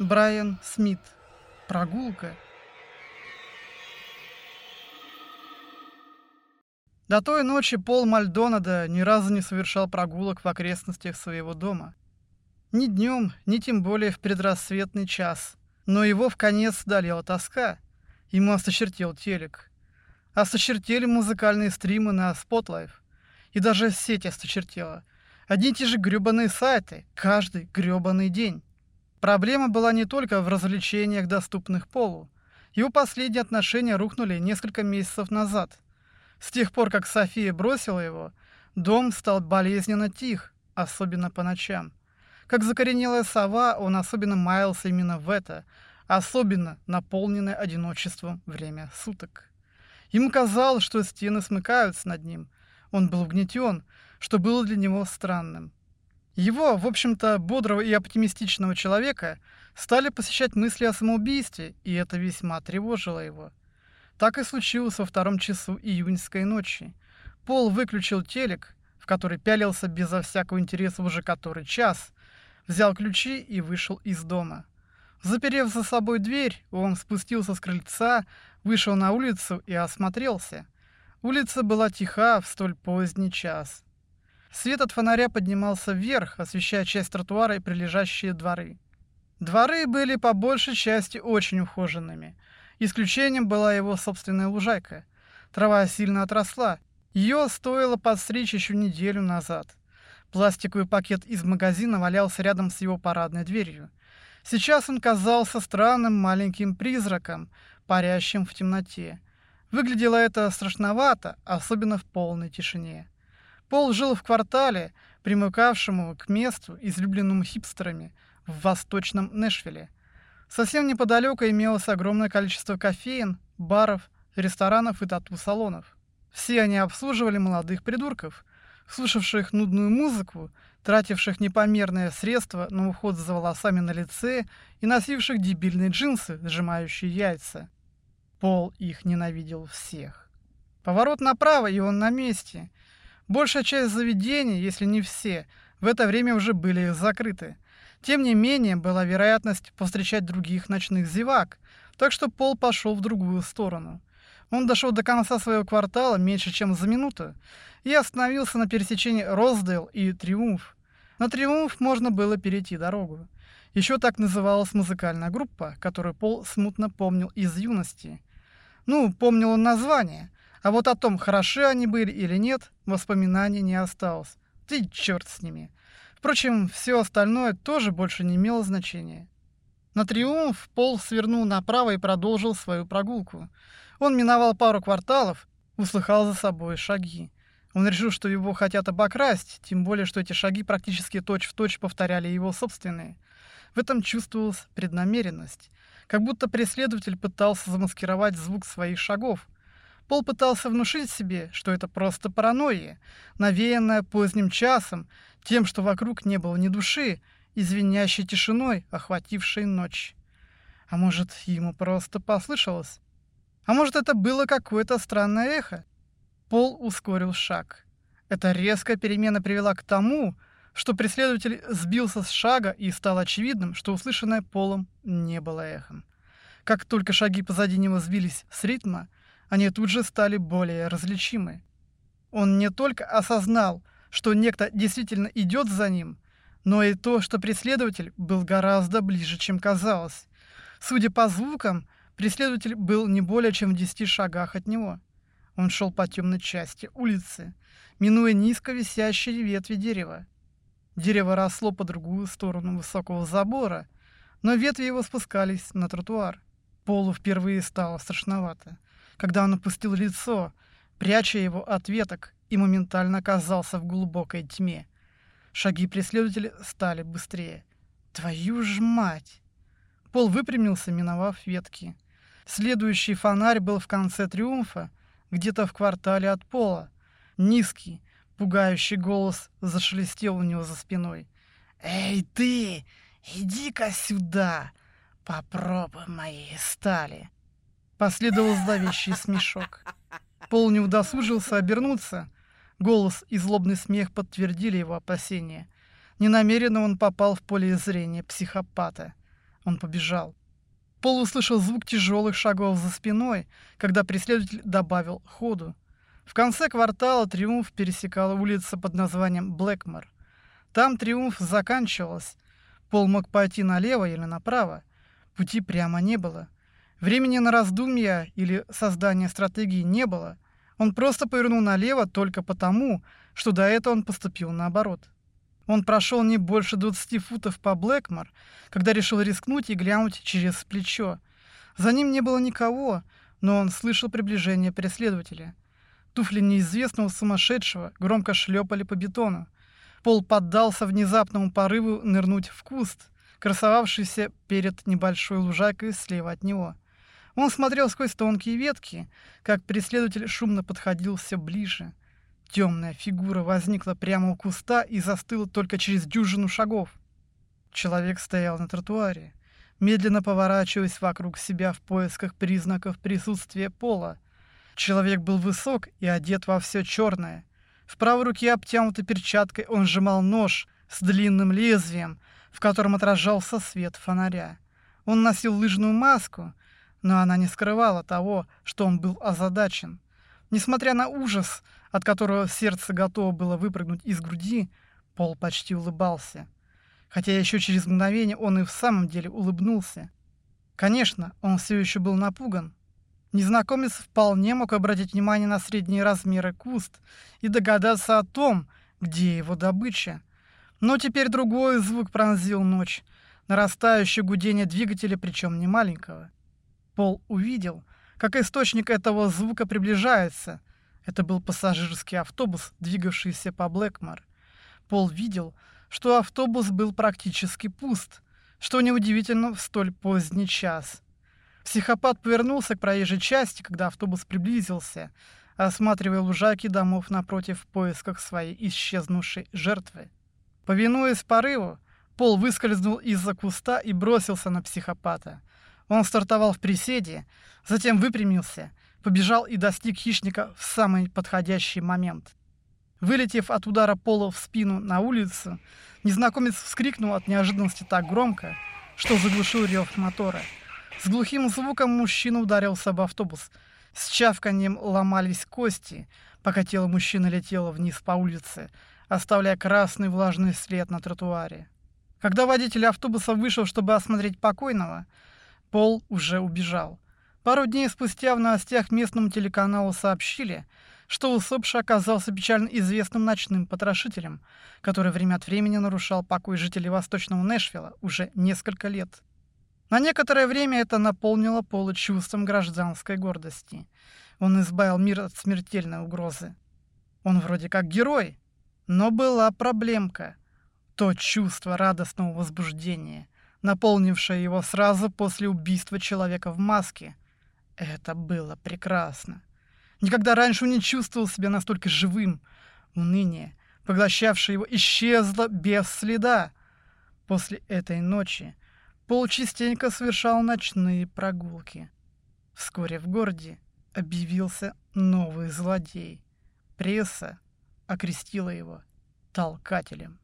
Брайан Смит. Прогулка. До той ночи Пол Мальдонада ни разу не совершал прогулок в окрестностях своего дома. Ни днем, ни тем более в предрассветный час. Но его в конец долела тоска. Ему осточертел телек. Осточертели музыкальные стримы на Spotlife. И даже сеть осточертела. Одни и те же грёбаные сайты. Каждый грёбаный день. Проблема была не только в развлечениях, доступных Полу. Его последние отношения рухнули несколько месяцев назад. С тех пор, как София бросила его, дом стал болезненно тих, особенно по ночам. Как закоренелая сова, он особенно маялся именно в это, особенно наполненное одиночеством время суток. Ему казалось, что стены смыкаются над ним. Он был угнетен, что было для него странным. Его, в общем-то, бодрого и оптимистичного человека стали посещать мысли о самоубийстве, и это весьма тревожило его. Так и случилось во втором часу июньской ночи. Пол выключил телек, в который пялился безо всякого интереса уже который час, взял ключи и вышел из дома. Заперев за собой дверь, он спустился с крыльца, вышел на улицу и осмотрелся. Улица была тиха в столь поздний час. Свет от фонаря поднимался вверх, освещая часть тротуара и прилежащие дворы. Дворы были по большей части очень ухоженными. Исключением была его собственная лужайка. Трава сильно отросла. Ее стоило подстричь еще неделю назад. Пластиковый пакет из магазина валялся рядом с его парадной дверью. Сейчас он казался странным маленьким призраком, парящим в темноте. Выглядело это страшновато, особенно в полной тишине. Пол жил в квартале, примыкавшему к месту, излюбленному хипстерами, в восточном Нэшвилле. Совсем неподалеку имелось огромное количество кофеин, баров, ресторанов и тату-салонов. Все они обслуживали молодых придурков, слушавших нудную музыку, тративших непомерные средства на уход за волосами на лице и носивших дебильные джинсы, сжимающие яйца. Пол их ненавидел всех. Поворот направо, и он на месте – Большая часть заведений, если не все, в это время уже были закрыты. Тем не менее, была вероятность повстречать других ночных зевак, так что Пол пошел в другую сторону. Он дошел до конца своего квартала меньше, чем за минуту, и остановился на пересечении Роздейл и Триумф. На Триумф можно было перейти дорогу. Еще так называлась музыкальная группа, которую Пол смутно помнил из юности. Ну, помнил он название, а вот о том, хороши они были или нет, воспоминаний не осталось. Ты черт с ними. Впрочем, все остальное тоже больше не имело значения. На триумф Пол свернул направо и продолжил свою прогулку. Он миновал пару кварталов, услыхал за собой шаги. Он решил, что его хотят обокрасть, тем более, что эти шаги практически точь-в-точь точь повторяли его собственные. В этом чувствовалась преднамеренность. Как будто преследователь пытался замаскировать звук своих шагов, Пол пытался внушить себе, что это просто паранойя, навеянная поздним часом, тем, что вокруг не было ни души, извиняющей тишиной, охватившей ночь. А может, ему просто послышалось? А может, это было какое-то странное эхо? Пол ускорил шаг. Эта резкая перемена привела к тому, что преследователь сбился с шага и стало очевидным, что услышанное Полом не было эхом. Как только шаги позади него сбились с ритма, они тут же стали более различимы. Он не только осознал, что некто действительно идет за ним, но и то, что преследователь был гораздо ближе, чем казалось. Судя по звукам, преследователь был не более чем в 10 шагах от него. Он шел по темной части улицы, минуя низко висящие ветви дерева. Дерево росло по другую сторону высокого забора, но ветви его спускались на тротуар. Полу впервые стало страшновато когда он опустил лицо, пряча его от веток, и моментально оказался в глубокой тьме. Шаги преследователя стали быстрее. «Твою ж мать!» Пол выпрямился, миновав ветки. Следующий фонарь был в конце триумфа, где-то в квартале от пола. Низкий, пугающий голос зашелестел у него за спиной. «Эй, ты! Иди-ка сюда! Попробуй моей стали!» Последовал зловещий смешок. Пол не удосужился обернуться. Голос и злобный смех подтвердили его опасения. Ненамеренно он попал в поле зрения психопата. Он побежал. Пол услышал звук тяжелых шагов за спиной, когда преследователь добавил ходу. В конце квартала «Триумф» пересекала улица под названием Блэкмор. Там «Триумф» заканчивалась. Пол мог пойти налево или направо. Пути прямо не было. Времени на раздумья или создание стратегии не было. Он просто повернул налево только потому, что до этого он поступил наоборот. Он прошел не больше 20 футов по Блэкмор, когда решил рискнуть и глянуть через плечо. За ним не было никого, но он слышал приближение преследователя. Туфли неизвестного сумасшедшего громко шлепали по бетону. Пол поддался внезапному порыву нырнуть в куст, красовавшийся перед небольшой лужайкой слева от него. Он смотрел сквозь тонкие ветки, как преследователь шумно подходил все ближе. Темная фигура возникла прямо у куста и застыла только через дюжину шагов. Человек стоял на тротуаре, медленно поворачиваясь вокруг себя в поисках признаков присутствия пола. Человек был высок и одет во все черное. В правой руке, обтянутой перчаткой, он сжимал нож с длинным лезвием, в котором отражался свет фонаря. Он носил лыжную маску, но она не скрывала того, что он был озадачен. Несмотря на ужас, от которого сердце готово было выпрыгнуть из груди, Пол почти улыбался. Хотя еще через мгновение он и в самом деле улыбнулся. Конечно, он все еще был напуган. Незнакомец вполне мог обратить внимание на средние размеры куст и догадаться о том, где его добыча. Но теперь другой звук пронзил ночь, нарастающее гудение двигателя, причем не маленького. Пол увидел, как источник этого звука приближается. Это был пассажирский автобус, двигавшийся по Блэкмор. Пол видел, что автобус был практически пуст, что неудивительно в столь поздний час. Психопат повернулся к проезжей части, когда автобус приблизился, осматривая лужаки домов напротив в поисках своей исчезнувшей жертвы. Повинуясь порыву, Пол выскользнул из-за куста и бросился на психопата – он стартовал в приседе, затем выпрямился, побежал и достиг хищника в самый подходящий момент. Вылетев от удара пола в спину на улицу, незнакомец вскрикнул от неожиданности так громко, что заглушил рев мотора. С глухим звуком мужчина ударился об автобус. С чавканием ломались кости, пока тело мужчины летело вниз по улице, оставляя красный влажный след на тротуаре. Когда водитель автобуса вышел, чтобы осмотреть покойного, Пол уже убежал. Пару дней спустя в новостях местному телеканалу сообщили, что усопший оказался печально известным ночным потрошителем, который время от времени нарушал покой жителей восточного Нэшвилла уже несколько лет. На некоторое время это наполнило Пола чувством гражданской гордости. Он избавил мир от смертельной угрозы. Он вроде как герой, но была проблемка. То чувство радостного возбуждения, наполнившая его сразу после убийства человека в маске. Это было прекрасно. Никогда раньше он не чувствовал себя настолько живым. Уныние, поглощавшее его, исчезло без следа. После этой ночи Пол частенько совершал ночные прогулки. Вскоре в городе объявился новый злодей. Пресса окрестила его толкателем.